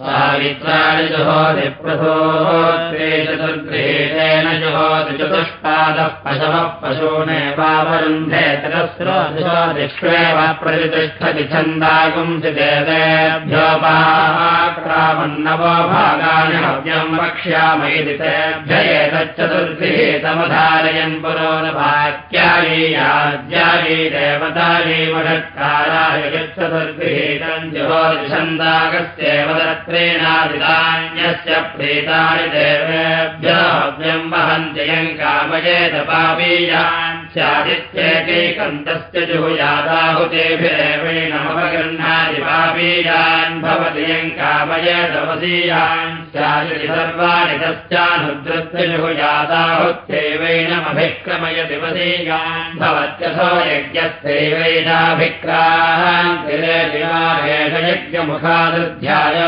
सावित्राणि जुहोति प्रथोत्रे चतुर्गृहेण जुहोति चतुष्पादः पशवः पशूनेवावरुन्धे तिरस्रोदिष्वेव प्रतिष्ठति छन्दागुंसि देवेभ्योपाक्रामन्नवो भागानि हव्यम् वक्ष्यामयि तेभ्य एतच्चतुर्गृहेतमधारयन् पुरो न वाक्यायि याज्यायि देवतायै वषत्काराय यच्चतुर्गृहेतम् जुहोति छन्दागस्येव ेणादितान्यस्य प्रीतानि देवेभ्यम् वहन्ति यम् कामयेदपापीयान् स्यादित्येकैकन्तस्य जुहुयादाहुतेभिरेवेणमवगृह्णादि पापीयान् भवति यम् कामयेदवसीयान् स्यादिति सर्वाणि तस्यानुद्रस्य जुहुयादाहुत्यैवैनमभिक्रमयति वसीयान् भवत्यथो यज्ञस्यैवैनाभिक्रान् यज्ञमुखादध्याय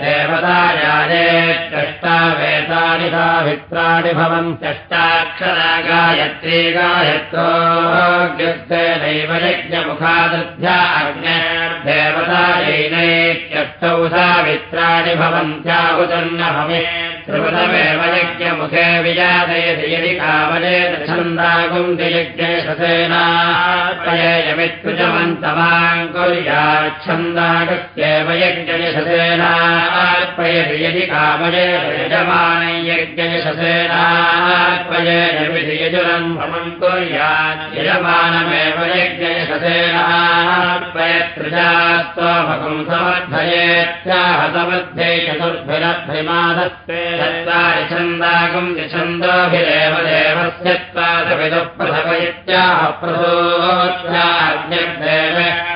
देवतायाये कष्टावेतानि सावित्राणि भवन् कष्टाक्षरा गायत्री गायत्रोग्यस्तेनैव यज्ञमुखादध्या अग्नेर्देवतायैनैत्यष्टौ सावित्राणि भवन्त्याहुतन्न यज्ञमुखे विजातयति यदि कामयेत छन्दाकुन्ति यज्ञेशसेनायमित्युजमन्तमाम् कुर्याच्छन्दाकस्येव यज्ञयशसेनार्पयति यदि कामयेत यजमानै यज्ञयशसेनार्पयेति यजुरम् भ्रमम् कुर्यात् यजमानमेव यज्ञयशसेनार्पयत्रिजास्त्वमकम् समर्थयेत्याहतमध्ये चतुर्भिरभ्रिमादत्ते चत्वारि छन्दागुम् छन्दोभिरेव देवस्य त्वादविदुः प्रथमयित्याह प्रसोत्याज्ञदेव सर्वेणम्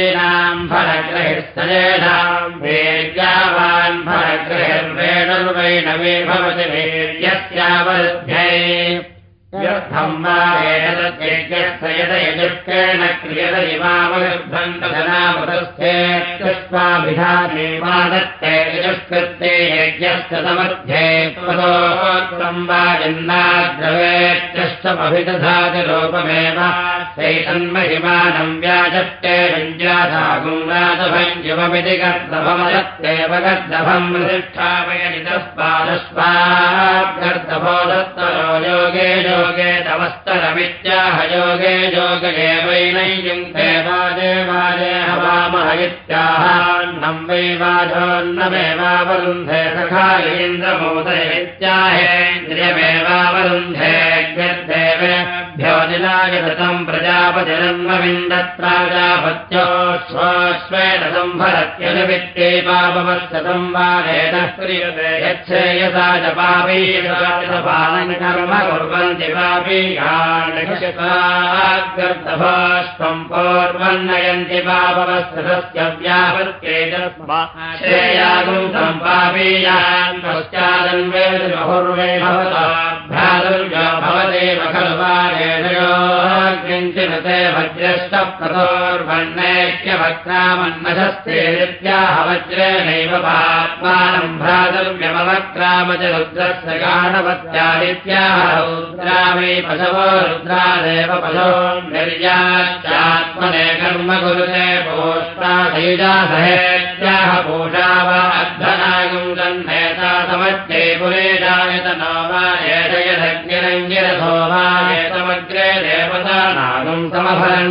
वनस्पतीनाम् फलग्रहिस्तजेषाम् वेद्यावान् फलग्रहिर्वेणुर्वैणवे भवति वेद्यस्यावरुध्ये व्यर्थम् वा एतद्यज्ञस्य यद यजुष्केण क्रियत इमामगर्भन्तधनामतस्थेत्वाभिधानेवादत्ते यजुष्कृत्ते यज्ञस्य समध्ये त्वदोत्तम् वा जन्नाद्रवेत्यष्टमभिदधाति रूपमेव चैतन्महिमानम् व्याजष्टे भञ्जाधागुङ्गादभञ्जुममिति गर्दभमदत्तेव गर्दभम् गर्दभो दत्तरो योगे योगे तमस्तरमित्याह योगे योगे वैनैयुङ्क्ते वाजे वाजे हवामह इत्याहान्नम् वै वाजोन्नमेवावरुन्धे सखालीन्द्रमोदय इत्याहेन्द्रियमेवावरुन्धे ग्यद्धेव भ्यो प्रजापतिरन्मविन्दत्राजापत्यो स्वस्वेन सम्भरत्यनुवित्ते पापवत्सतम् वा नेतः क्रियते यच्छेयसा च पापीयपालम् कर्म कुर्वन्ति तम् पापीयान् पश्चादन्वेति बहुर्वे भवता भ्रातुर्यो भवदेव खलु ऋते वज्रस्तप्रतोर्वण्णैक्यवक्रामन्नशस्तेत्याह वज्रेणैव पात्मानम् भ्रातव्यमवक्राम च रुद्रस्य निर्याश्चात्मने कर्म सहेत्याह पूषा वा अध्वनागम् गन्धेता समज्ञे पुरेशायतनो वा एतमग्रे देवतानागम् समफलम्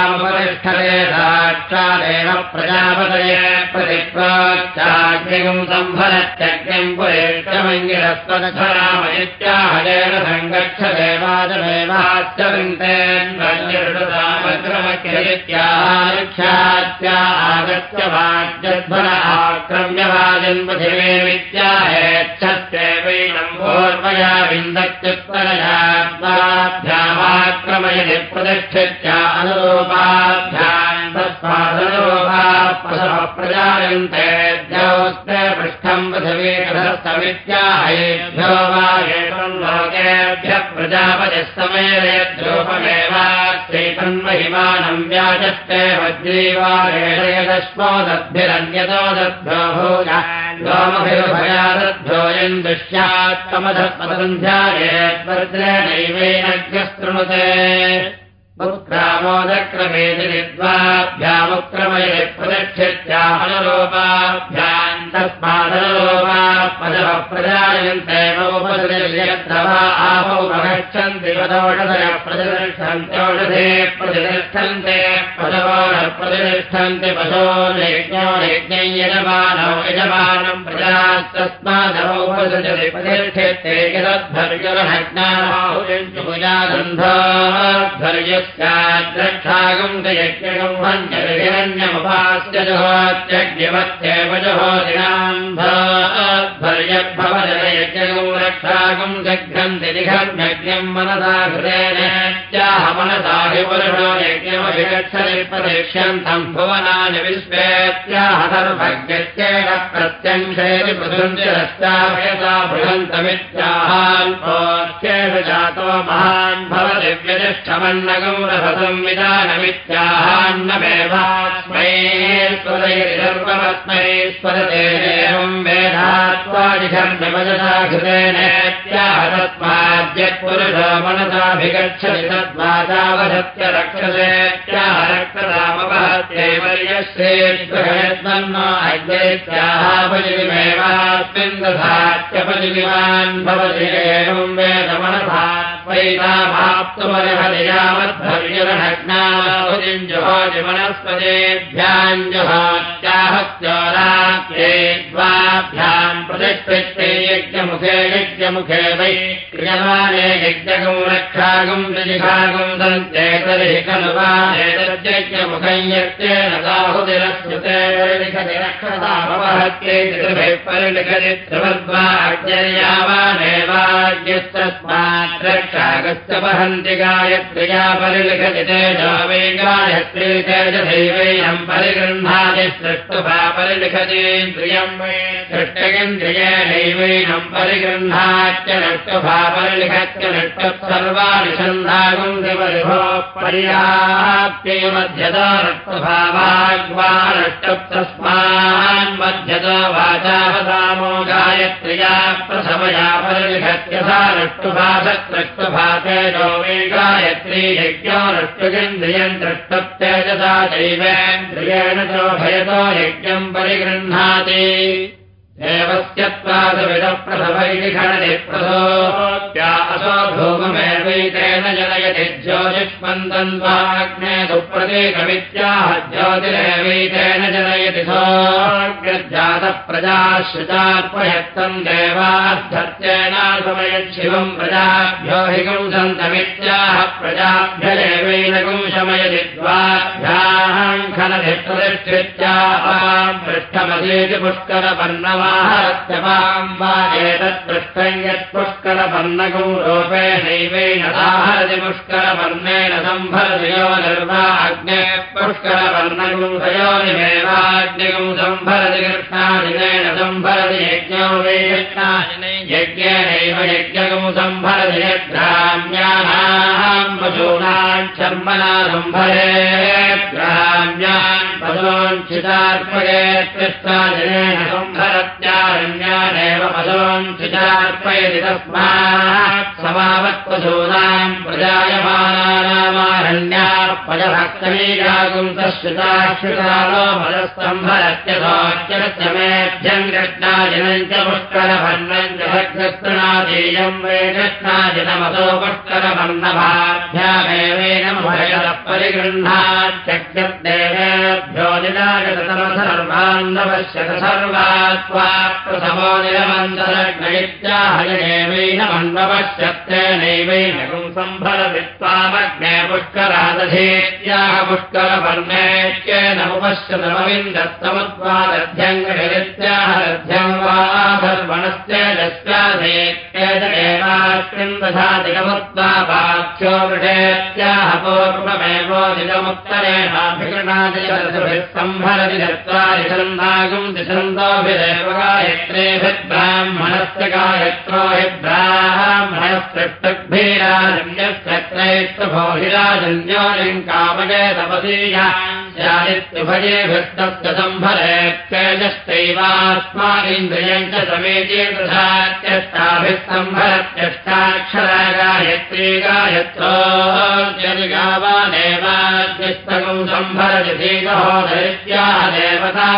वाल्मीकमपामुपतिष्ठते साक्षादेव प्रजापतये प्रतिप्राच्चाग्निगम् सम्भरत्यग्निम् पुरेष्टमङ्गिरस्वदधरामयित्याहजेन सङ्गच्छ देवादमेवाश्चरिन्तेन्द्रक्षात्या आगत्य वाज्यध्वर आक्रम्यवाजन् पृथिवे विद्याहेच्छत्येवैनम् पूर्वया तस्मादनुरूपा प्रजायन्ते द्यौस्ते पृष्ठम् पृथिवी कथस्तमित्याहेभ्यो वा एतम् लोकेभ्यः प्रजापतिः समेरयद्रूपमेवास्त्रीतन्महिमानम् व्याजस्ते वज्रीवारेणयदश्मोदद्भिरन्यतो दद्भ्यो भूय लोमभिर्भयादद्भ्योऽयम् दृश्यात्तमधत्पदन्ध्यायेद्वज्रेणैवेनज्ञस्तृणुते उत्क्रामोदक्रमेति विद्वाभ्यामुक्रमये प्रदक्षित्याहनुरूपाभ्याम् तस्मादनुरूपापदः प्रजायन्तेवोपतिर्यत्र वा आपौ प्रगच्छन्ति पदोषधय प्रतिष्ठन्त्योषधे प्रतिष्ठन्ते पदवो न प्रतिष्ठन्ति पशो यज्ञो यज्ञै यजमानौ यजमानम् प्रजास्तस्मादवोपसृजति प्रतिष्ठिते यदध्वर्युरहज्ञानाहुजन्युपुजागन्धर्यस्याद्रक्षागम् यज्ञगम् हन्यन्यमुपास्य जुहोत्यज्ञवत्येव जुहोदिनाम्भर्यद्भवजयज्ञगम् जघ्नन्ति निघर्म्यज्ञम् मनसा हृदयत्याह मनसा हि पुरुषो यज्ञमभिगच्छति प्रदिक्ष्यन्तम् भुवनानि विश्वेत्याह सर्वज्ञत्येन प्रत्यङ्शेति पृथुञ्जिरश्चाभयसा बृहन्तमित्याहान्पोत्येव जातो महान् भवति रसतम् विदानमित्याहान्नमेवास्मै स्वरैर्वस्मै स्वरतेनेवम् वेदात्वादिधर्मवजसा घृतेनेत्याह तस्माद्यत्पुरुषो मनसाभिगच्छति तद्वादावधत्य रक्षसेत्याह रक्तरामपहत्यैवर्यश्रेष्वन्नो अग्रेत्याहापजिमेवास्मिन् दधात्यपजिमान् भवति एवम् वेदमनसा प्रतिष्ठिते यज्ञमुखे यज्ञमुखे वै क्रियमाणे यज्ञगम् रक्षागम् प्रतिभागम् दन्ते तर्हि खलु वा एतज्जज्ञमुखम् यत्तेन त्रिभिः परिलिखति त्रिवद्वा अज्ञर्यावानेवाज्ञस्तस्मात् रक्षागस्य वहन्ति गायत्र्या परिलिखति तेजो वै गायत्री तेजदैवैनम् परिगृह्णाति सृष्टुभा परिलिखतीन्द्रियम् वै सृष्टगेन्द्रियेणैवैनम् परिगृह्णाच्च नष्टुभा परिलिखत्य नष्टः सर्वाणि छन्दागुम् दिवरिभो पर्याप्त्यै मध्यतो नष्टुभावाग्वा नष्टस्तस्मान् मध्यतो वाचावसामो गायत्र्या प्रसवया परिलिखत्य सा गायत्री यज्ञो नष्टुगेन्द्रियम् द्रष्टप्तेजसा दैवेन्द्रियेण च भयतो यज्ञम् परिगृह्णाति प्रसोत्या असो धूममेवैतेन जनयति ज्योतिष्मन्दन्त्वाग्ने सुप्रतीकमित्याह ज्योतिरेवैतेन जनयति सोऽग्रजातप्रजाश्रितात्मयत्तम् देवाद्धत्येनाशमयच्छिवम् प्रजाभ्यो हि गुंसन्तमित्याह प्रजाभ्यदेवैनगुं शमयति द्वाभ्याम् खनति प्रतिष्ठित्याः पृष्ठमधीति पुष्करपर्णमाहरत्यपाम् वा एतत्पृष्ठम् यत्पुष्करपर्णगौ रूपेणैवेन दाहरति पुष्करपर्णेन सम्भरति यो पुष्करपर्णगुं तयोनिमेवाग्निगुं सम्भरति कृष्णादिनेन सम्भरति यज्ञो वै कृष्णादिने यज्ञेनैव यज्ञगुं सम्भरति यद्ग्राम्यानाम् पशूनाम् शर्मणा सम्भरे पशूञ्चितार्पये कृष्णादिनेन सम्भरत्यारण्यानेव पशूञ्चितार्पयति तस्मात् समावत्पशूनाम् प्रजायमानानामारण्यार्पयभक्तमीयागुं तश्रिताश्रितालो मदस्तम्भरत्यथोच्चरस्य मे पुष्करमध्यम् कृष्णाजनम् च पुष्करभन्नम् च भग्नस्तृणादेयम् वे कृष्णाजनमतो पुष्करभन्नभाभ्यामेवेन भयतः सर्वान्नपश्यत सर्वात्वा प्रथमो मन्वपश्यत्तेनैवेन सम्भरवित्वामग्ने पुष्करादधेत्याह पुष्करवर्णेत्येन उपश्यतमविन्दस्तमुत्वादध्यङ्गनित्याह लभ्यम् वा धर्मणस्तेजस्याधेत्येदेवास्मिन् दधातिकमुत्वापाख्यो वृषेत्याह पूर्वमेवोदिजमुत्तरेणाभिगृणादिभिः छन्दागम् दिशन्दोभिरेव गायत्रेभिर्ब्राह्मणस्य गायत्रो हि ब्राह्मणस्पृष्टग्भिराजन्यस्त्रैस्तभोहिराजन्योनिम् कामये तपसीया स्यादित्युभयेभिस्तस्य सम्भरेत्यजश्चैवास्मादिन्द्रियम् च समेते तथात्यष्टाभिः सम्भरत्यष्टाक्षरा गायत्री गायत्रोगावानेवाद्यस्तकम् सम्भरति धीरहोदयत्याः देवता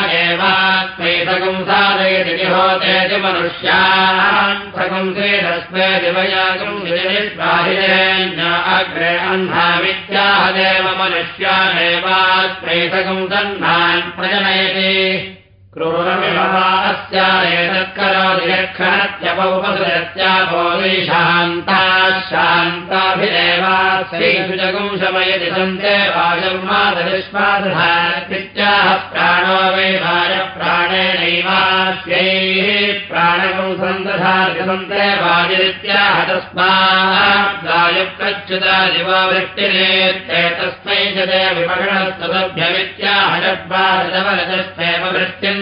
साधयति निहोतेति मनुष्यान्। श्रीरस्मे दिवयागम् निजनिष्वाहिरेण्य अग्रे अह्नामित्याह देव मनुष्यानेवात्मैतकम् सन्नान् प्रजनयति क्रूरमिमवास्यारेतत्करोदिलक्षणत्यपौपसुरत्यापोशान्ताः शान्ताभिरेवास्यैषुजगुम् शमयति सन्ते वायुर्मादविश्वादधात्याः प्राणो वै वाय प्राणेनैवास्यैः प्राणकम् सन्दधाति सन्ते वायुरित्याह तस्मात् वायुप्रच्युता दिववृष्टिरेत्ते तस्मै च विपगणस्तदभ्यमित्याह षड्वादवरजस्तेव वृष्टिम्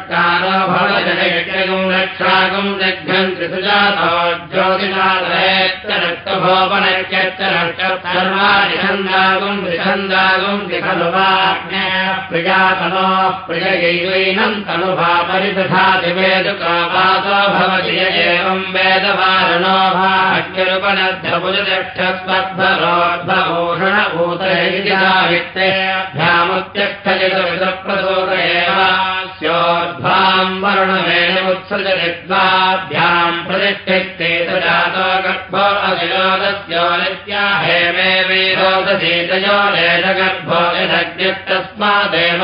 त्रिछन्दागुम् खलु वाग्ने प्रियातनो प्रियैवैनम् तनुभापरिदधाति वेदुकापातो भवति य एवम् वेदवारणो भाग्यरुपनद्धभुजदक्षस्वद्भरोद्भभूषणभूतैर्यामुत्यक्षयतविदप्रसोद एव स्योर्ध्वाम् वरुणमेणमुत्सृजनिद्वाभ्याम् प्रतिष्ठिते जातो गर्भो अविरोदस्यो नित्या वेदोदधीतयो लेशगर्भो यदग्निस्तस्मादेव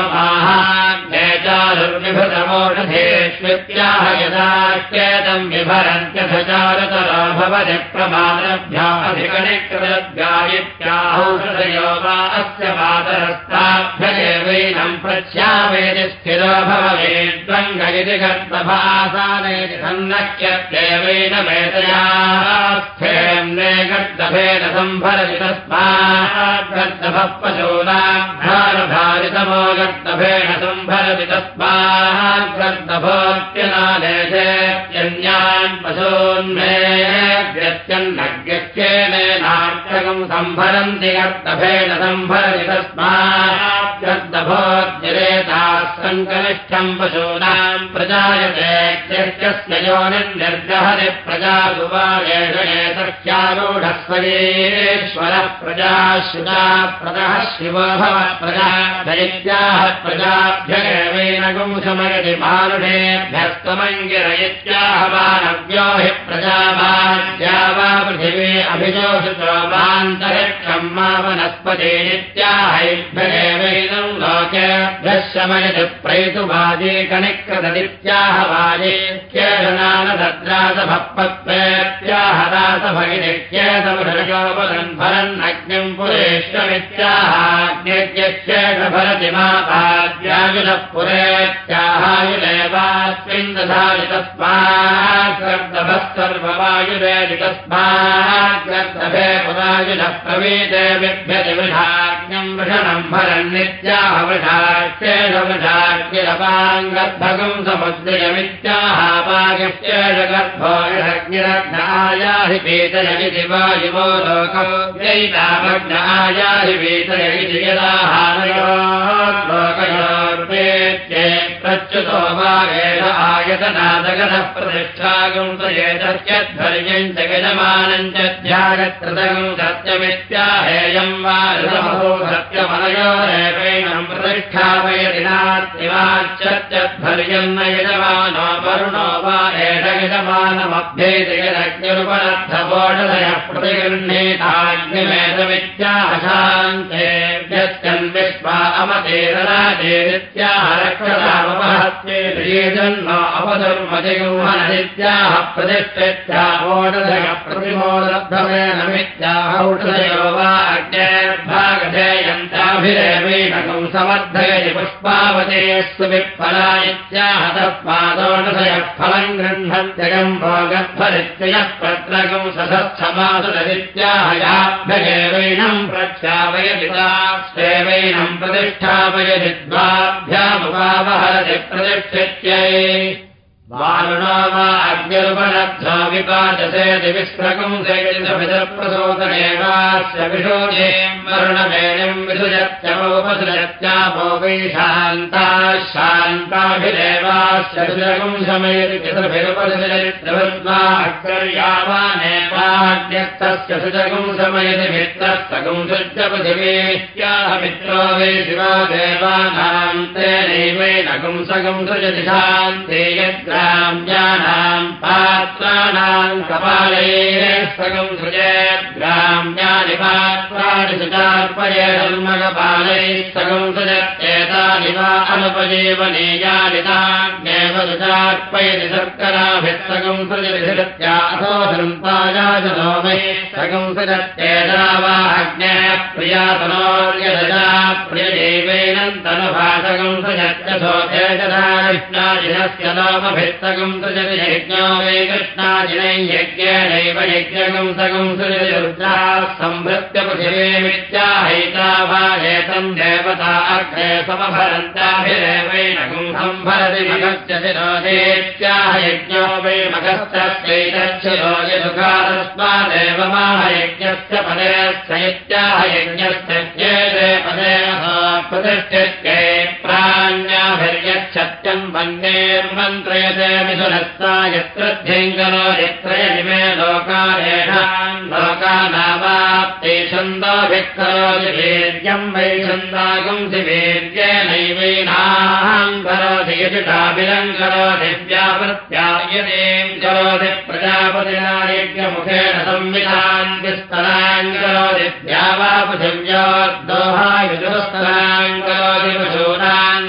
माहाज्ञेचारुर्विभृतमोषधेष्वित्याह यदाख्येतम् विभरन्त्यथ चारुतरो भवति प्रमादभ्याधिकनिकृतद्गायित्याहौषधयो वा अस्य मातरस्ताभ्यदेवैनम् प्रत्यावेदि स्थिरो भववेद्वङ्गयति गर्दभासानेति सन्नक्यत्येवेन वेतयास्थेम्ने गर्दभेन सम्भरति तस्मात् गर्दभः पशूनाभारभारितमो गर्दभेन सम्भरति व्यत्यन्नग्यस्येनेनार्थकम् सम्भरन्ति गर्दभेन सम्भरति तस्मात् सङ्कनिष्ठम् पशूनाम् प्रजायते चर्चस्य योनिर्निर्गहरि प्रजागुवारेषणेतस्यारूढस्वयेश्वरः प्रजाश्रुता प्रदः शिवो भव प्रजा दैत्याः प्रजाभ्यगेवेन गुंसमयति मानुषेभ्यस्तमङ्गिरयित्याह मानव्यो हि प्रजाभाज्या वा पृथिवी अभिजोषितो मान्तरिक्षम् मा वनस्पति नित्याहैभ्यगेवैनम् लोकेभ्यः शमयति प्रैतुवाजे कणिकृतदित्याह वाजे ख्येषनानदद्रासभक्त्वेत्याह रासभगिनित्येतमृगोपदन् भरन्नग्निम् पुरेष्टमित्याहाग्निर्यक्षेषभरति मा पाद्यायुनः पुरेत्याहायुरेवास्मिन् दधाति तस्मात् गर्दभः सर्ववायुरेति तस्मात् गर्दभे पुरायुनः वृषणम् गर्भो यज्ञरग्नायाहि पीतयमिति वायुवो लोकौ यैतामग्नायाहि पीतयमिति यदाहारयो लोकयोर्वेत्ये प्रच्युतो वा तयेतस्यध्वर्यम् च यजमानम् च ध्यागत्रदगम् सत्यमित्याहेयम् वा ऋतमहो सत्यमनयोरेवैणम् प्रतिष्ठापयति नास्तिवाच्यध्वर्यम् न यजमानो वरुणो वा एष यजमानमभ्येतयदग्निरुपलब्धवोषधयः प्रतिगृह्णीताग्निमेतमित्याशान्तेभ्यश्चन् विश्वा अमतेरराजेत्याह रक्षतामहत्ये जन्म अपधर्मजगौहननित्याह प्रतिष्ठित्याहोषधय प्रतिमोदब्धमेनमित्याह औषधयो वा अग्नेर्भागधेयन्ताभिरेवीणकं समर्थयति पुष्पावतेस्तु विफला इत्याह तस्मादोषधयः फलम् गृह्णत्यगम् भोगध्वरित्ययः पत्रकं सधच्छमासुरदित्याहयाभ्यगेवैनम् प्रख्यापयदितास्वेवैनम् प्रतिष्ठापयति द्वाभ्यामुपावहरति प्रतिष्ठित्यै वा अग्निरुपलब्धो विपाचसे दिविस्त्रकुंसैलप्रसोदनेवास्य विशोजे वरुणवेणिम् विसृजत्यमोपसृजत्यापो वैशान्ताः शान्ताभिदेवास्य सुजगुंसमयति पितृभिरुपसृजरित्रवद्वा अग्र्यावानेवाग्न्यस्तस्य सुजगुंसमयति मित्रस्तगुंसृज्य पृथिवीत्याह मित्रो वै शिवो देवानाम् तेनैवेन गुंसगुंसृजति शान्ते यत्र ग्राम्याणाम् पात्राणाम् कपालैस्तकम् सृजेत्। ग्राम्यानि पात्राणि सुचार्पयेन्मकपालैस्तकम् सृजत्येतानि वा अनुपजीवनीयानि ताज्ञेव सुचार्पयति शर्कराभिस्तकम् सृजति। सृजत्या अथो धर्म्पायाजनो वै सकम् सृजत्येता वा अग्नेः प्रियातनोर्यदजा प्रियदेवेनन्तनुभाषकम् सृजत्यथो तेजदाकृष्णाजिनस्य नामभिः सृजति यज्ञो वै कृष्णाजिनै यज्ञेनैव यज्ञकम् सकम् सृजति रुद्राः संभृत्य पृथिवीमित्याहैता वा एतम् देवता अग्रे समभरन्ताभिरेवैनकम् सम्भरति मगस्य शिरोदेत्याह यज्ञो वै मगस्तस्यैतच्छिरो यदुकातस्मादेव माह यज्ञस्य पदेश्च इत्याह यज्ञस्य चेदे पदे प्रतिष्ठित्यै प्राण्याभिर्यच्छत्यम् वन्येर्मन्त्रयते मिथुनस्ता यत्र ध्यङ्करो यत्रयजिमे लोकारेषाम् लोकानावाप्ते छन्दोभिक्करोति वीर्यम् वै छन्दागुंसि वीर्येनैवैनाम् करोति यजुषाभिरम् करोति व्यावृत्यायतीम् करोति प्रजापतिना यज्ञमुखेन संविधान्ति स्तराम् करोति द्यावा पृथिव्योर्दोहायुजुस्तराम् करोति पशूनाम्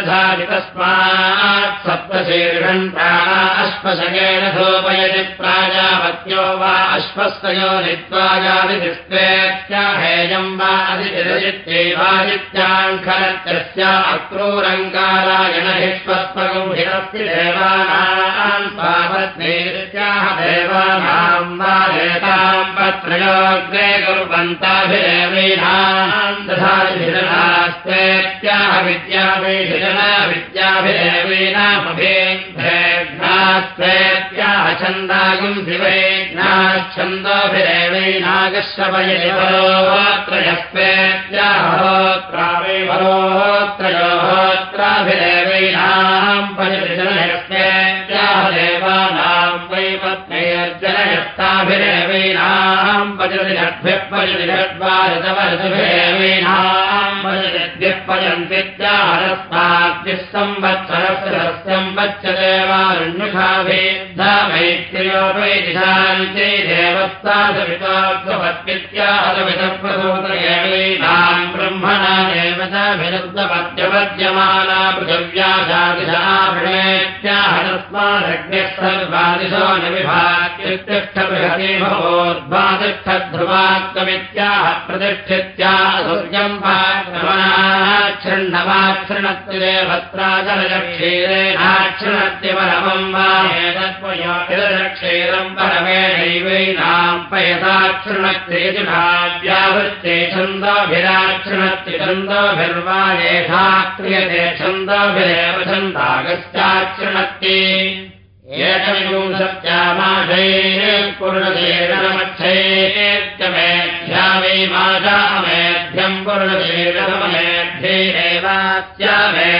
दधाति तस्मात् सप्तशीर्षन् प्राणा अश्वशकेन धोपयति प्राजापत्यो वा अश्वस्तयो नित्वाजादिस्त्वेत्याहेयम् वा अधिचित्यैवादित्याङ्खरत्यस्य अक्रूरङ्कारायण हिष्वस्पगम् हिरस्ति देवानाम् पापत्नीरित्य देवानाम् वा एताम् पत्रयोग्रे कुर्वन्ताभिरेवीनाम् दधाभिजनास्तेत्याह विद्याभिजना विद्याभिरेवीनामभिघ्नास्तेत्याह छन्दागुम् शिवैघ्नाच्छन्दोभिरेवीनागश्रवयवरोत्रयस्तेत्याहोत्रावै वरोत्रयोहोत्राभिरेवीनाम् पञ्चजनयस्तेत्याह देवानाम् वै पत्नैर्जनयस्ताभिरेवीनाम् पजतिषड्भिः पजतिषड्वारतवरतभिरेवीनाम् पजतिद्भिः पजन्तित्याहरस्माद्भिः संवत्सरस्य सस्यम् वच्यते वारुण्यखाभिद्धामैत्र्यो वैदिशान्ति देवस्तादवितात्मवत्वित्याहतवितप्रसूतयवीनाम् ब्रह्मणा देव देवताभिरुक्तपत्यपद्यमाना पृथिव्याशादिशाभिणेत्याहतस्मादग्न्यः सर्वादिशो न विभात्युत्तिष्ठबृहति भवोद्वादिष्ठध्रुवात्वमित्याह प्रतिष्ठित्या सूर्यम् पाक्रमणाच्छृण्णवाच्छृणत्ति देवत्राचलक्षीरेणाच्छृणत्ति परमम् वा एतत्क्षीरम् परमेणैवैनाम् पयताच्छृणत्ति व्यावृत्ते छन्दोभिराच्छृणत्ति छन्दोभिर्वा येषा क्रियते छन्दोभिरेव छन्दागश्चाच्छृणत्ति एकविंशत्यामाशैः पुरुषेणमच्छैत्यमेध्या वै माशामेध्यम् पुरुषेणमेध्यैरेवास्यामेध्यम्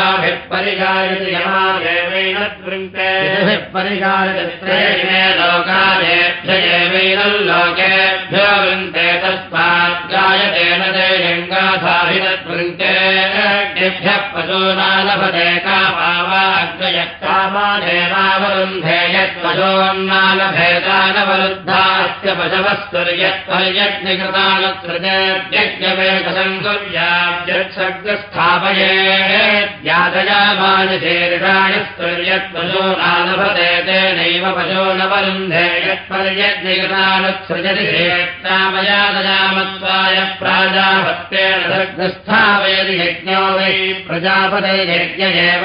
परिगायति यमादेवैन वृङ्क्ते परिगायतित्रयिमे लोकादेभ्य एवैनल्लोकेभ्यो वृन्ते तस्मात् गायतेन तेजङ्गाथाभिनद्वृङ्क्ते भ्यः पशूनालभते कामावाग्रयः कामादेवावरुन्धे यत्पशोन्नालभेदानवरुद्धास्य पशवस्तुर्यत्पर्यज्ञकृतानत्रजज्ञवेदसङ्कुर्यास्थापयेद्यादयामानशेर्षाणि स्तुर्यत्पशोनालभते तेनैव पशो न वरुन्धे यत्पर्यज्ञकृतानुत्सृजति शेत्तामयादयामत्वाय प्राजापत्तेन सर्गस्थापयति यज्ञो वै प्रजापते यज्ञ एव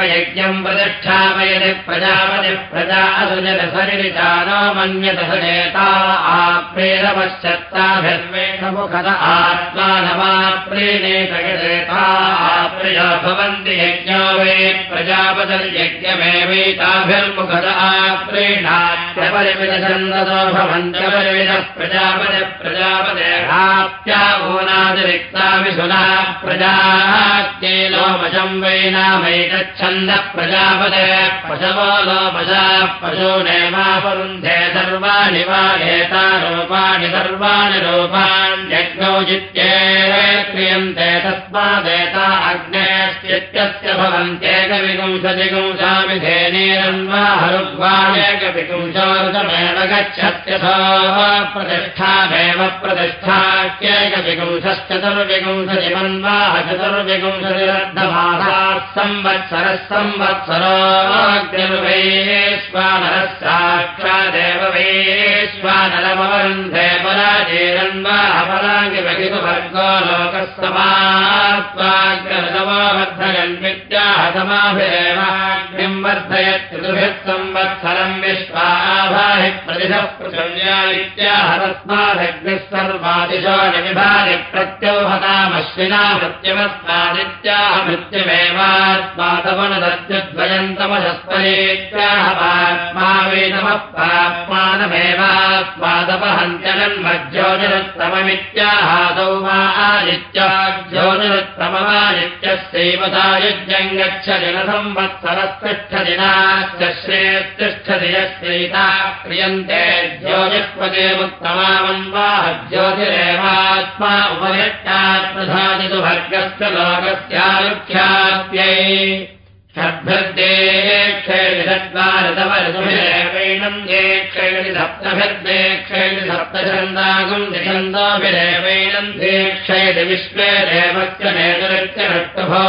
प्रतिष्ठापयति प्रजापति प्रजा असृजत सरिचानो मन्यत सजेता आप्रेरपश्चत्ताभिर्वेणमुखद आत्मा नमाप्रीणेत यजेता आप्रिया भवन्ति यज्ञो वै प्रजापतिर्यज्ञमेवैताभिर्मुखद भवन्त्यपरिमितः प्रजापति प्रजापतेहाप्या ऊनातिरिक्ताभिशुना प्रजात्ये लोमशम् वै नामैकच्छन्दः प्रजापते पशवो लोमशा पशूनेवापरुन्धे सर्वाणि वा एता रूपाणि सर्वाणि रूपाण्यग्नौ चित्ये क्रियन्ते तस्मादेता अग्नेश्चित्यस्य भवन्त्येकविपुंसजिगुंसामि धेनेरन्वा हरुग्वाणेकविपुंसोर्गमेव गच्छत्यथो प्रतिष्ठामेव प्रतिष्ठाख्यैकविपुंसश्चतुर्विपुंसजिमन्वाह चतुर्विपुंसतिरर्धमासाः संवत्सरः संवत्सरोऽग्निर्वैश्वानरः साक्षादेव वैश्वानरमवरुन्धे पराजीरन्वा अपराङ्गिभगितुभर्गो वर्धयत्युभिः संवत्सरम् विश्वाभाहि प्रतिशः पृथिव्यादित्याह तस्मादग्निः सर्वादिशो प्रत्योहतामश्विना मृत्युमस्मादित्याह मृत्युमेवात्मातमनुदत्युद्वयन्तमशस्परेत्याहमात्मा वेदमः पाप्मानमेवात्मादपहन्त्यनन्मज्योतिरुत्तममित्याहादौ वा आदित्या ज्योतिरुत्तममादित्यस्यैवतायुज्यम् गच्छ जनसंवत्सरस्तिष्ठदिनाश्च श्रेत्तिष्ठति यश्चैता क्रियन्ते ज्योतिष्पदेमुत्तमामन्वाह ज्योतिरेवात्मा उपयत्यात्मधातितु भर्गस्य लोकस्यारुख्यात्यै षड्भर्दे क्षेणि षड्वारतवरतुभिरेवैणम् ये क्षेणि सप्तभिर्दे क्षेणि सप्तछन्दागम् द्विछन्दोभिरेवैणम् ते क्षेणि विश्वे नेतृत्य नष्टभो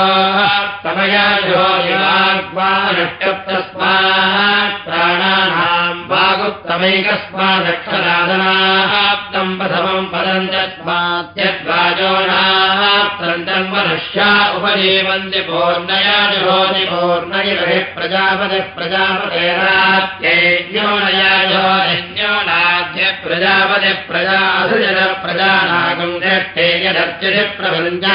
तमयाजो दिवाग्वानष्टप्तस्मात् प्राणानाम् वागुत्तमैकस्मादक्षराधनाप्तम् प्रथमम् पदम् तस्मात्यद्वाजोनाप्तम् मनुष्या उपजीवन्ति पूर्णया जुहोति पूर्णगिरिः प्रजापतिः प्रजापतेरात्यैज्ञो नया जोनिज्ञो नाद्य प्रजापतिः प्रजासुजन प्रजानागम् दृष्टे यदर्चुति प्रभञ्च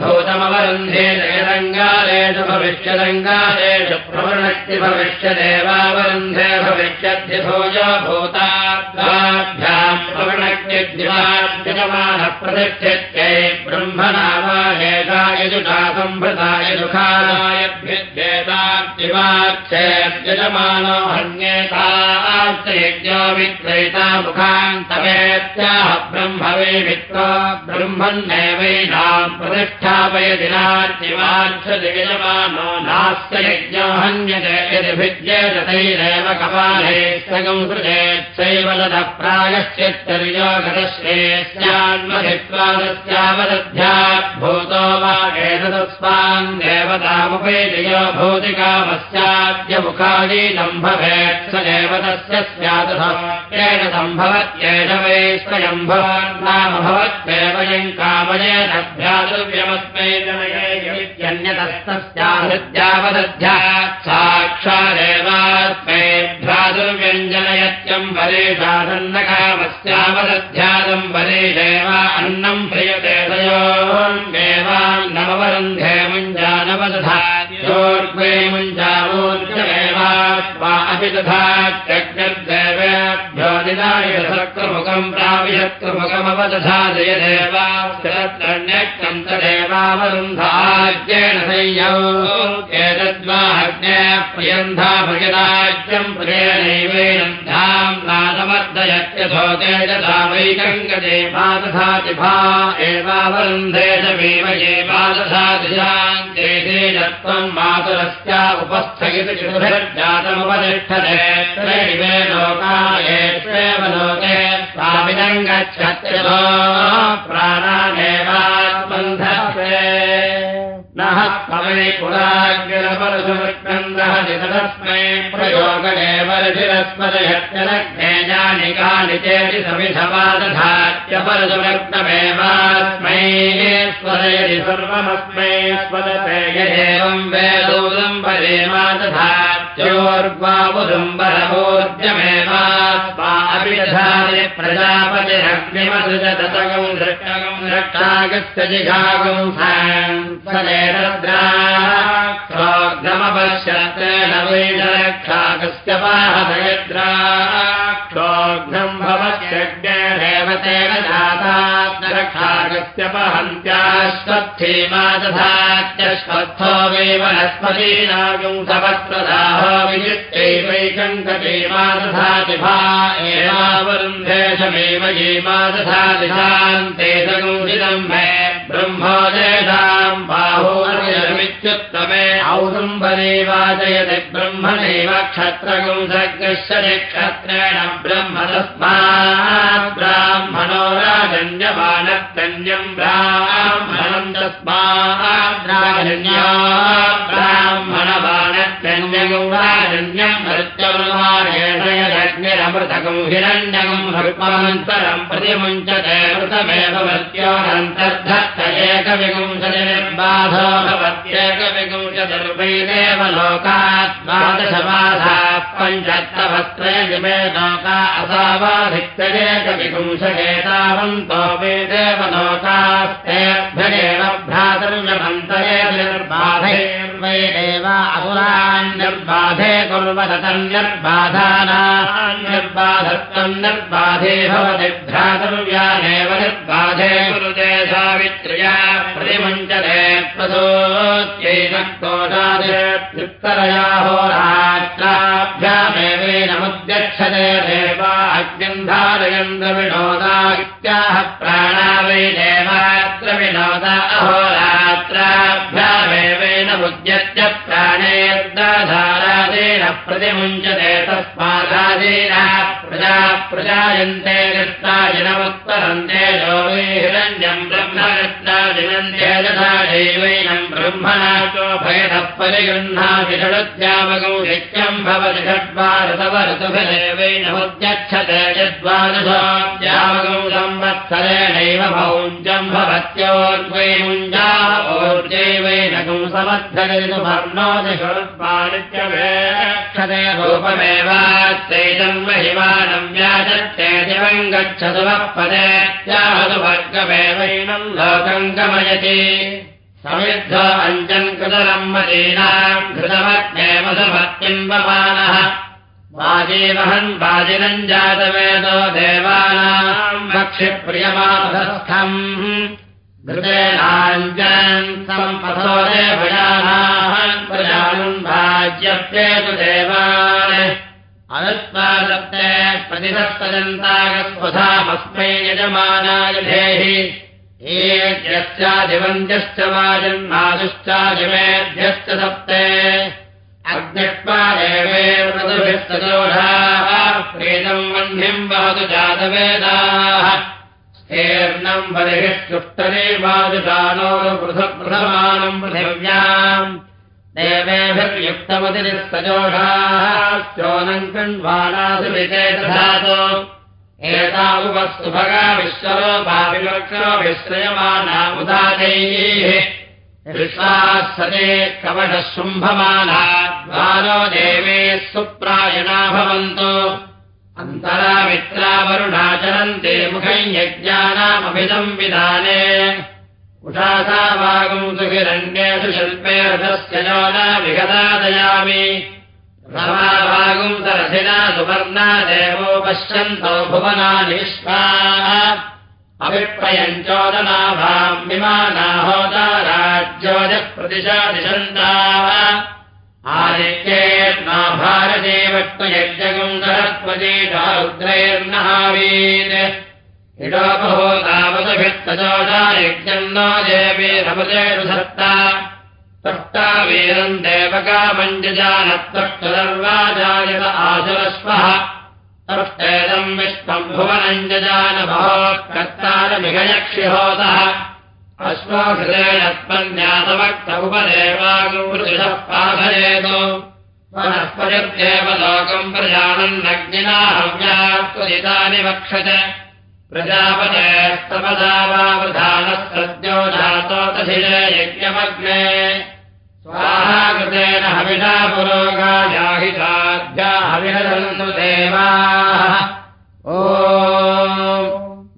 भूतमवरुन्धे जयरङ्गालेषु भविष्यदङ्गालेषु प्रवृणक्ति भविष्यदेवावरुन्धे भविष्यद्धि भूताभ्याम् प्रवृणक्ति दिवाद्यमानः प्रतिष्ठित्यै ब्रह्मणावायेतायजुषा सम्भृताय दुःखायभ्येतायजमानो हन्येताश्चयज्ञो विक्रेता मुखान्तवेत्याह ब्रह्मवे मित्रो ब्रह्मन्नेवैनाम् प्रतिष्ठापयदिनार्चिवार्चयजमानो नास्य यज्ञो हन्यते कपाले स्थगम् सृजेत्सैव दधः प्रायश्चित्तर्यो गतश्रेयस्यान्मधित्वादस्यावदध्या भूतो वा एतदस्मान् देवतामुपैजयो भूतिकामस्याद्यमुखादीनम् भवेत् स देवतस्य स्यादथेन सम्भवत्येष वै स्वयम् भवन्नाम भवत्येवयम् कामयेनभ्यादव्यमस्मै जनयेत्यन्यतस्तस्याहृद्यावदध्या साक्षादेवात्मै भ्रातुर्व्यञ्जनयत्यम् बलेशासन्नकामस्यावदध्यादम् बलेशेव अन्नम् प्रियते तयोर्गेवान्नमवरुन्धे मुञ्जानवदधा योर्ग्वे मुञ्जावोर्जमेवात्मा अपि तथा प्राविशक्रमुखमवदधा जयदेवास्त्रण्यक्रम् तदेवावरुन्धाज्येन संयौ। एतद्वाहज्ञे प्रियन्धा भजराज्यम् प्रियणैवेन धाम् नादमर्दयत्यथो तेजसा वैकङ्गजे पादधाति भा एवावरुन्धे च वीमये पादधातिशान्ते तेजत्वम् मातुरस्या उपस्थगिति चतुर्जातमुपतिष्ठते त्रैवे लोकायेष्वेव लोके स्वामिनम् गच्छत्यथो प्राणानेवात्मन्धत्ते नः कवै पुराग्रपरशुमृक्नन्दः नितस्मै प्रयोगदेवर्षिरस्मदयत्यनज्ञानि कानि चेति समिधवादधात्यपरशुमग्नमेवास्मै स्वदयति सर्वमस्मै स्वदते यदेवम् वेदोदम्बरे मादधात्योर्ग्वावुदुम्बरभोज्यमेवास्मा अपि दधाति प्रजापतिरग्निमसृजतगम् दृष्टगम् रक्षागस्य जिघागम् क्षोग्धमपश्यत्रेण वैनरक्षाकस्य पाहदयद्राक्षोग्धम् जातात्मरक्षाकस्य पहन्त्याश्वत्थीमा दधात्यश्वत्थो वै वनस्पतीनागम् सवस्त्रदाहो विजित्यैवैकङ्कटीमा दधाति भा एवावरुन्धेशमेव येमा दधाति शान्ते सगुंसिदम् मे ब्रह्मोदेशाम् बाहोर्यमित्युत्तमे औदुम्बरे वाचयति ब्रह्मणैव क्षत्रगम् सर्गस्य क्षत्रेण ब्रह्म तस्मात् ब्राह्मणो ब्राह्मणम् तस्मात् यौनारण्यम् हिरण्यकम् हृत्मान्तरम् प्रतिमुञ्चते मृतमेव मृत्योरन्तर्धत्तयेकविगुंशनिर्बाधो भवत्येकविगुंशदर्वैरेव लोकात् द्वादशबाधाः लोका वेदेव लोकास्तेभ्यगेव तन्यर्बाधानान्यर्बाधत्वम् निर्बाधे भवति भ्रातर्व्यानेव निर्बाधे। कुरुते सावित्र्या प्रतिमुञ्चते प्रसोत्यैनक्तोषादित्तरया होरात्राभ्यामेवेनमुद्यक्षते देवा अग्निम् धारयन्द्रविनोदा इत्याह प्राणा वै देवात्र विनोद अहोरात्राभ्यामेवेन मुद्यत्य प्राणेर्दाधारादेन प्रतिमुञ्चते तस्मादादीन प्रजा प्रजायन्ते कृष्णाजिनमुत्तरन्ते जो वै हिरण्यम् ब्रह्मकृष्णाजिनन्ते तथा दैवैनम् ब्रह्मणा चोभयतः परिगृह्णाति षडुद्यावगौ नित्यम् भवति षड्वारतवऋतुभिदेवैनमुद्यक्षते यद्वादशोद्यावगौ संवत्सरेणैव भौञ्जम् भवत्योर्वै मुञ्जा ओर्जैवैनगौ समर्थगरितु भर्णोति षडुत्पादित्यवेक्षते रूपमेवाच्चैतम् महिमानम् व्याचत्ते दिवम् गच्छतु वः पदे याहतु वर्गमेवैनम् लोकम् गमयति समिद्ध अञ्जन् कृतरम् मदीनाम् घृतमग्ने मधुभक्तिम्बमानः वाजीवहन् वाजिनम् जातवेदो देवानाम् भक्षिप्रियमापस्थम् घृतेनाञ्जन् सम्पथो देवयानाः अनुत्पादत्ते प्रतिसप्तजन्तागस्वधामस्मै यजमानाय धेहि एत्यस्यादिवन्द्यश्च वाजन्मादुश्चादिमेभ्यश्च सप्ते अग्निष्पा देवेर्मधुभिस्तजोषाः प्रेतम् वह्निम् वहतु जातवेदाः। स्तेर्णम् बलिभिष्टुष्टरे वाजुषाणोरुपृथक्पृथमानम् पृथिव्याम्। देवेभिर्युक्तमतिरिस्तजोषाः शोनम् कृण्वानासु विचेतधातु एता उपस्तुभगा विश्वरोपाभिवक्षो विश्रयमाना उदादैः। विश्वासदे कवशः शुम्भमाना द्वारो देवे सुप्रायणा भवन्तु। अन्तरामित्रावरुणाचरन्ते मुखम् यज्ञानामभिदम् विधाने। उषासा वागम् सुहिरण्येषु शिल्पेऽर्धस्य यो न विगदादयामि रमाभागम् सरथिना सुवर्णा देवो पश्यन्तो भुवनानि विश्वाः अभिप्रयञ्चोदनाभाम् विमानाहोता राज्योजः प्रतिशादिशन्ताः आदित्येर्ना भारदेवत्वयज्ञगम् सरस्वतीशा रुद्रैर्नहावीत् इडोपहो तावदभित्तजोषा यज्ञम् नो देवी रमतेरुधत्ता त्वष्टा वीरम् देवकामञ्जजानत्वष्टदर्वाजायत आसुरस्वः तष्टेदम् विश्वम् भुवनम् जजानभो कर्तारमिघयक्षिहोतः अश्वहृदयत्मन्यातवक्त उपदेवागुरुषः पाधयेतु वनस्पतिर्देव लोकम् प्रजानन्नग्निना हव्यात्वदितानि वक्षत सद्यो स्वाहा कृतेन हविषा पुरोगायाहिताभ्या हविरसन्तु देवाः ओ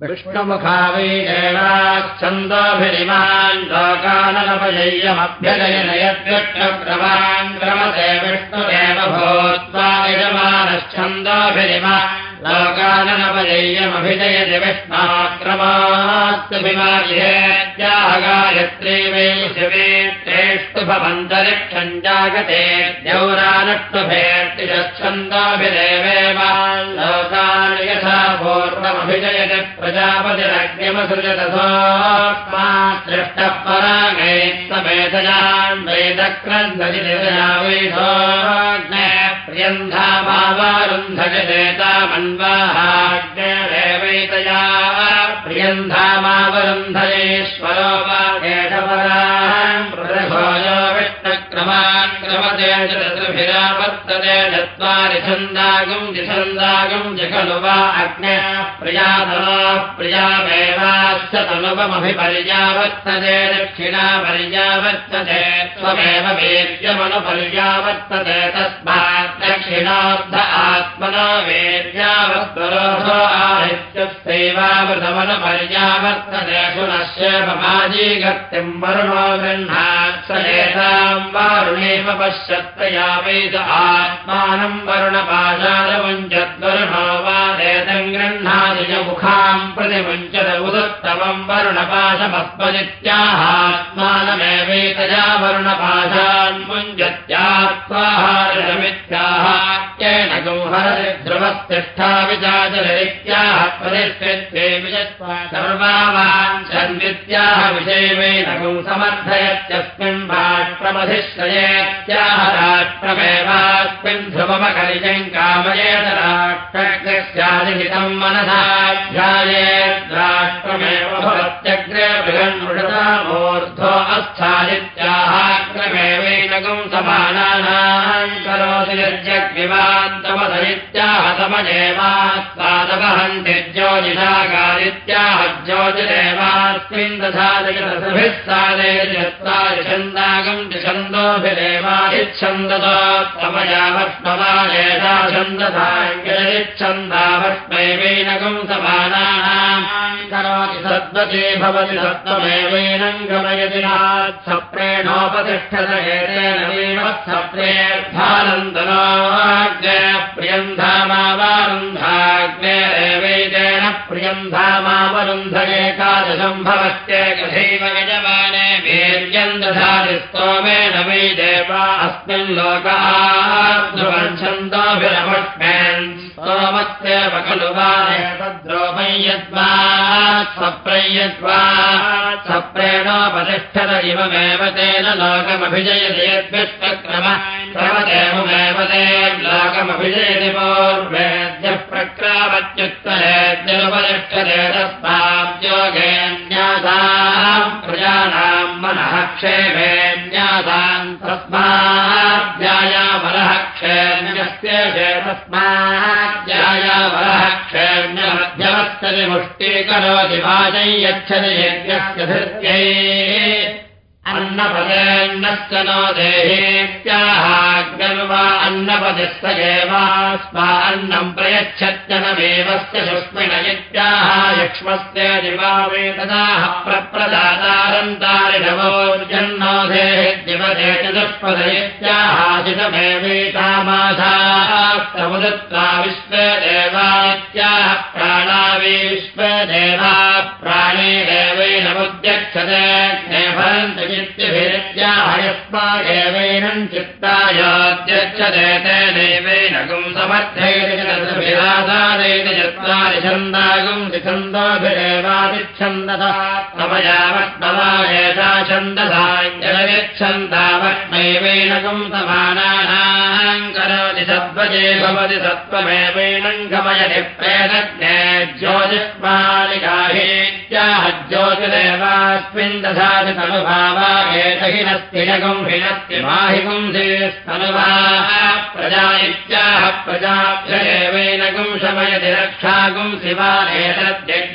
विष्णुमुखावै देवाच्छन्दोभिरिमान् लोकानलपजय्यमभ्यजयन यद्विष्णुक्रमान् क्रमते विष्णुदेव भूत्वा यजमानश्छन्दोभिरिमा लोकाननपजय्यमभिजयति विष्णाक्रमात्तभिमायेत्याह गायत्री वै शिवे त्रेष्टु भवन्तरिक्षम् जागते द्यौरानष्टुभेत्तिषच्छन्दोभिदेवेव लोकान् यथा पूर्वमभिजयति प्रजापतिरग्निमसृजतसोऽस्मात् दृष्टः परागैत्तमेधयान् वेदक्रन्दजिया वैधोऽग्ने प्रियन्धामावरुन्धजदेतामन्वाहाग्नेरेवैतया प्रियन्धामावरुन्धयेश्वरो वा केशपराम् प्रदभोजो विष्णक्रमान् क्रमते चतुर्भिरावर्तते चत्वारि छन्दागम् जिछन्दागम् जिखलु वा अग्ने प्रियाधनो प्रियामेवाश्च दक्षिणा पर्यावर्तते त्वमेव वीर्यमनुपर्यावर्तते तस्मात् दक्षिणार्ध आत्मनो वीर्यावत्परोधो आदित्यस्यैवावृतमनुपर्यावर्तते पुनश्च पमाजीगत्यम् वरुणो गृह्णात् स एताम् वारुणेव पश्यत्तया वेद आत्मानम् वरुणपाशालमुञ्चद्वरुणो वा देतम् गृह्णादि च मुखाम् प्रतिमुञ्चत उदत्तमम् वरुणपाशमस्मदित्याहात्मानमेवेतया वरुणपाशान्मुञ्जत्यात्माहारमित्याह ध्रुवस्तिष्ठा विषयमेन गौ समर्थयत्यस्मिन् राष्ट्रमधिश्रयेत्याह राष्ट्रमेवास्मिन् ध्रुवमकलिजम् कामयेत राष्ट्रस्यादिहितम् मनसाध्यायेद्राष्ट्रमेव भवत्यग्रे बृहन्मृषतामूर्ध्वो अस्थादित्याहाक्रमेवैनगम् समानानाम् करोति ज्योतिषाकारित्याह ज्योतिरेवास्मिन् दधादयतभिः सादयति चत्वारि छन्दागम् छन्दोभिरेवादिच्छन्दतो तमयावष्णवायेषा छन्दसाङ्गच्छन्दावष्णैवैनगम् समानानाम् भवति सत्त्वमेवैनम् गमयति सप्रेणोपतिष्ठत एतेन सप्रेऽर्थानन्दनाग्ने प्रियम् धामावारुन्धाग्ने एवैतेन प्रियम् धामावरुन्ध एकादश सम्भवत्यैकथैव यजमाने स्तोमेन वै देवा अस्मिन् लोकाः स्तोमत्येव खलु वा सप्रेणोपतिष्ठत इममेव तेन लोकमभिजयति यद्विष्टक्रम क्रमदेवमेव ते लोकमभिजयति पूर्वेद्यः प्रक्रामत्युत्तरेद्युपतिष्ठते तस्माद्योगेन्यासाम् प्रजानाम् मनः क्षेमेन्यासाम् तस्माद्यायामनः क्षेम्यस्य तस्माद्यायामनः क्षेम्यमध्यमस्तति मुष्टीकरोति वाजै यच्छति यज्ञस्य धृत्यै अन्नपदेन्नश्च नो देहेत्याहाग्निर्वा अन्नपदिस्त एवास्मा अन्नम् प्रयच्छत्यनमेवस्य इत्याह यक्ष्मस्य दिवावे तदाह प्रप्रदातारन्तारि नवोर्जन्नो देहे दिवदे चतुष्पद इत्याहासितमेवेतामासास्तमुदत्वा विश्वदेवात्याह प्राणावे विश्वदेवा प्राणे देवैनमुद्यक्षते भरन्ति चित्तिभिरत्याहयस्मादेवैनम् चित्तायाद्यक्षते तेनैवेन गुम् चत्वारि छन्दागुम् छन्दोभिरेवादिच्छन्दसा तमयावत्मवा एषा छन्दसाञ्जलविच्छन्दावत्मैवेन गुम् समानानाम् करोति सत्त्वजे भवति सत्त्वमेवैनम् गमयति प्रेतज्ञे जगुम् हिनस्ति माहिगुंसे स्तनुवाः प्रजा इत्याह प्रजाभ्येवेनगुम् शमयति रक्षागुम् शिवानेतद्यज्ञगुंसयम् प्रगजनमुत्सर्गचक्रम् धरित्यन्वाहरक्षदामवहत्या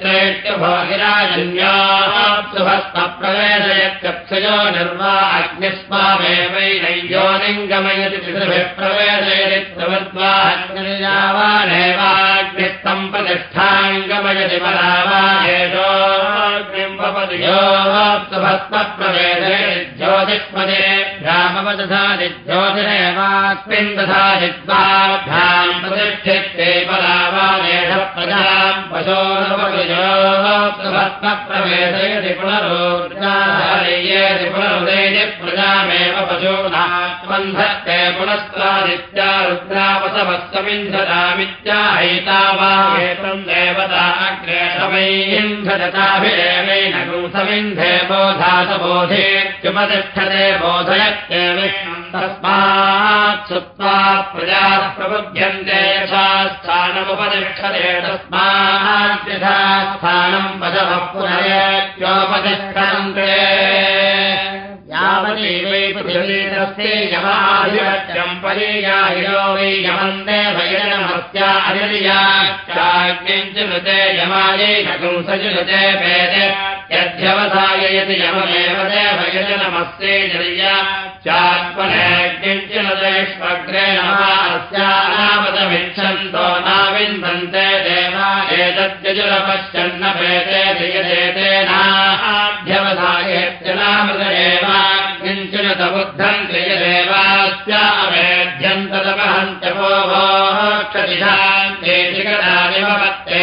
त्रैष्टभोगिराजन्याः सुभस्तप्रवेशयत्यक्षयो निर्वा अग्निस्मामेवैनयोनिङ्गमयति पितृभिः प्रवेशयति प्रवद्वा अग्निर्यावानेवाग्निस्तम् प्रतिष्ठाङ्गमयति परावायेषोऽग्निम्बपदयोभस्मप्रवेशे ज्योतिष्पदे भ्रामवदधाति ज्योतिरेवास्मिन् दधाति द्वाभ्याम् प्रतिष्ठिते भगवानेष प्रजाम् पशोरपतिजोत्मप्रवेशयति पुनरोर्जाहरेयति पुनरुदयति प्रजामेव पशूनात्मन्धत्ते पुनस्तादित्या रुद्रावसवस्वमिन्धतामित्याहैता वा एतम् देवता अग्रे समैन्धताभिरेवेण गुंसमिन्धे बोधासबोधेत्युपतिष्ठते तस्मात् सुप्त्वा प्रजाः प्रबुध्यन्ते यथा स्थानमुप तस्मात् यथा स्थानम् पदवः पुनरेत्योपतिष्ठन्ते यावदेवै पृथिवीतस्ते यमाधिपत्यम् परीयाहिरो वै यमन्ते भयनमस्या अनिर्या चाग्निम् च नुते यमायै नगुंसजुनुते वेदे यध्यवसाय यति यममेव ते भयजनमस्ते निर्या चात्मनेग्निम् च नुतेष्वग्रे नमास्यानामतमिच्छन्तो नाविन्दन्ते देवा। एतद्यजुरपश्चन्न पेते धियतेनाभ्यवसायत्यनामृतरेव किञ्चित् बुद्धम् क्रियदेवास्यामेध्यन्तदपहन्त्यपो क्षतिशान्तेतिकदानिवपत्ते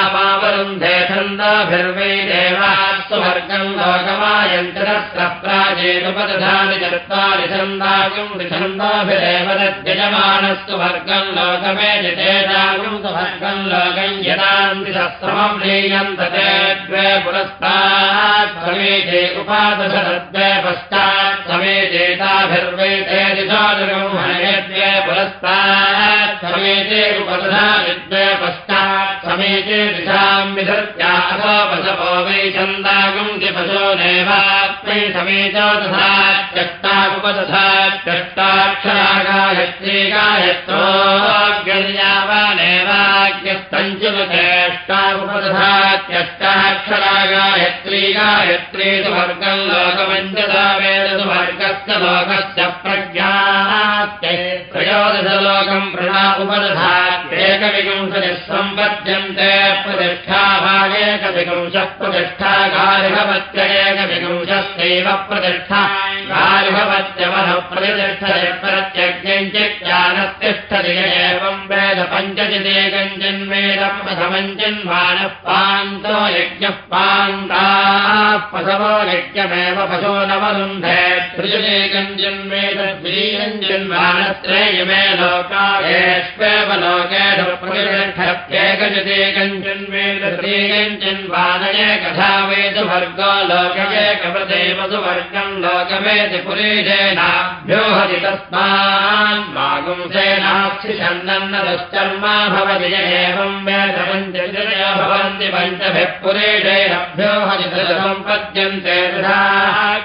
छन्दाभिर्वै देवास्वर्गम् लोकमायन्त्रस्य प्राचेनुपदधानि चत्वारि छन्दागम् छन्दाभिरेव तद्यजमानस्तु वर्गम् लोकमे जितेजागम् सुवर्गम् लोकम् यदान्ति शस्त्रमम् लीयन्त ते द्वे पुरस्तात् समेते उपादश तद्वे पश्चात् समेतेताभिर्वैते दिशानुगम् हरे द्वे पुरस्तात् समेते उपदधानि द्वे पश्चात् समेते दिशाम् विधत्या अथो पशवो वै छन्दागम् दिपशो नैवात्मै समेत तथा त्यक्तामुपदधा त्यक्ताक्षरागायत्री गायत्रोग्यर्यावानेवाग्यस्तञ्चुलचेष्टामुपदधा त्यक्ताक्षरा गायत्री गायत्री सुवर्गम् लोकमञ्जदा वेद सुवर्गस्य लोकस्य प्रज्ञात्यै त्रयोदशलोकम् प्रणा सम्पद्यन्ते प्रतिष्ठा गार्हवत्येकविंशस्यैव प्रतिष्ठा। गार्हवत्यवध प्रतिष्ठते प्रत्यज्ञञ्चिज्ञानस्तिष्ठति एवम् वेद पञ्चजिदेकञ्चिन्वेद प्रथमञ्चिन्वानः पान्तो यज्ञः पान्ताः पशवो यज्ञमेव पशो नवरुन्धे त्रिजुदेकञ्चिन्वेद द्वितीयञ्चिन्वानत्रयमे लोकायेष्वेव लोकेषु प्रतिष्ठत्येकजिदेकञ्चिन्वेद तृतीयञ्चिन्वानये वेदु वर्गो लोकयेकवदेव सुवर्गम् लोकमेति पुरीशेनाभ्यो हति तस्मान् मागुंसेनाक्षि छन्दन्नदश्चर्मा भवति भवन्ति पञ्चभिः पुरेशेनभ्यो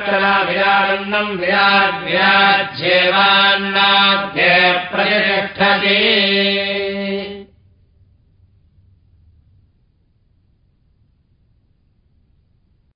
कला विरानन्दम् विराज्विराज्येवान्नाद्ये प्रतिष्ठति